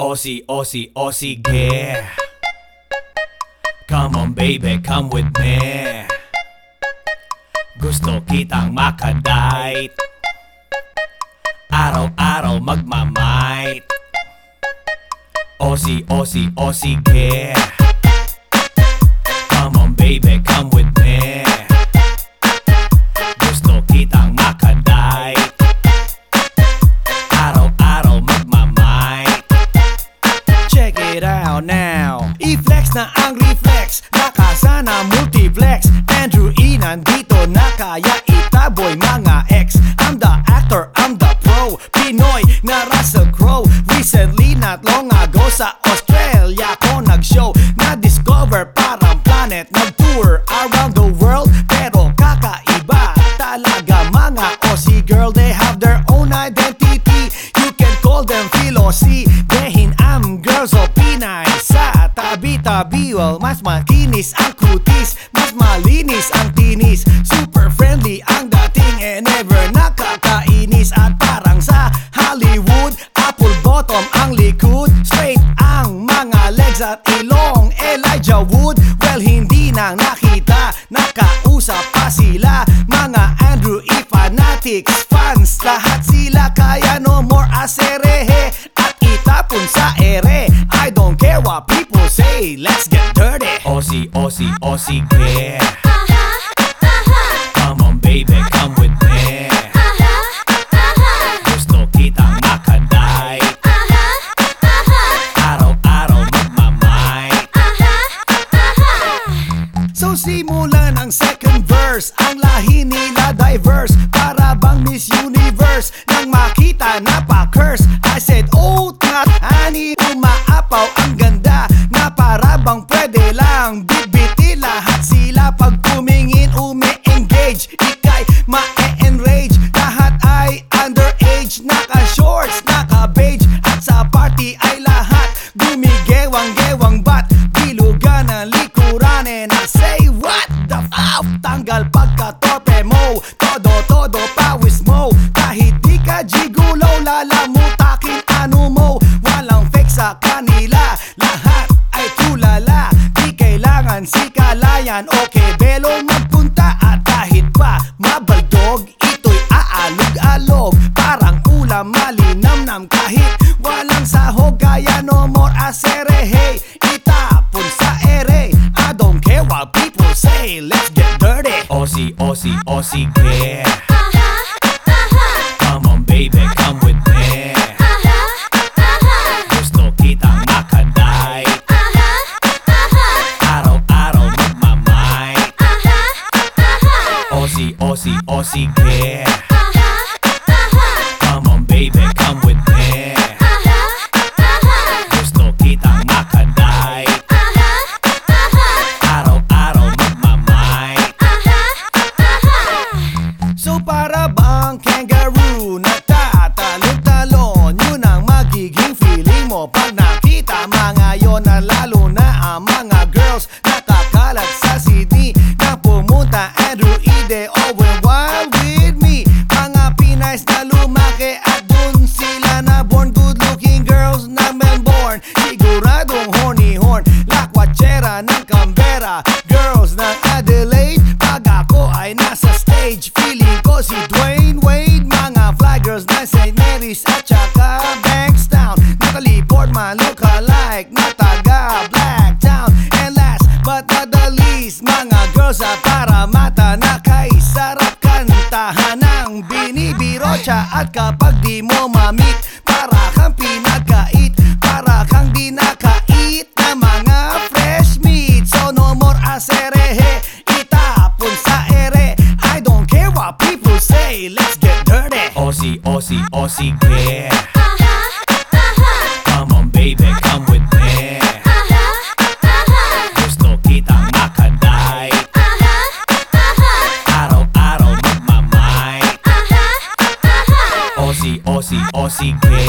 Aussie, Aussie, Aussie, yeah. Come on baby, come with me. Gusto kitang makadite. Araw-araw. Aussie, Aussie, Aussie, yeah. Come out now. I-flex na ang reflex Nakasana multiplex. Andrew E nandito na kaya itaboy mga ex. I'm the actor, I'm the pro. Pinoy na Russell Crowe. Recently not long ago sa Australia ko nag-show. Na-discover parang planet Nag-tour around the world. Pero kakaiba talaga mga Aussie girl. They have their own identity. You can call them Philosi Dehin am girls o Pinay Sa tabi-tabi well, Mas makinis ang kutis Mas malinis ang tinis. Super friendly ang dating And never nakakainis. At parang sa Hollywood Apple bottom ang likod. Straight ang mga legs at ilong Elijah Wood. Well hindi nang nakita Nakausap pa sila. Mga Andrew E fanatics Fans lahat sila Kaya no more aserehe At itapon sa ere. I don't care what people say. Let's get dirty. Aussie, Aussie, Aussie, yeah. Come on baby, come with me. Gusto kitang makadite Araw-araw magmamight So simulan ang second verse. Ang lahi nila diverse Naka-shorts, naka-beige At sa party ay lahat. Gumigewang-gewang bat Bilugan ang likuran And I say what the f*** Tanggal pagka-torpe mo. Todo, todo, pawis mo. Kahit di ka gigulaw Lalamutakin ano mo. Walang fake sa kanila. Lahat ay tulala. Di kailangan si kalayan Okay, belong magpunta. At kahit pa Ulam malinamnam Kahit walang sahog Kaya no more asere Hey, itapon sa ere. I don't care what people say. Let's get dirty. Aussie, Aussie, Aussie, yeah. Come on baby, come with me. Gusto kitang makadite Araw-araw magmamight Aussie, Aussie, Aussie, yeah baby, come with me. Gusto kitang makadite Araw-araw magmamight So para bang kangaroo Nagtatalon-talon Yun ang magiging feeling mo. Pag nakita mga yon na lalo na ang mga girls Nakakalat sa CD Na pumunta Andrew Ide Owen girls sa Paramata Na kay sarap kantahan ng binibiro siya. At kapag di mo mamit Para kang pinagkait Para kang di nakait Na mga fresh meat. So no more aserehe Itapon sa ere. I don't care what people say Let's get dirty. Aussie, Aussie, Aussie, yeah. Come on baby, come with me Assim, conseguir.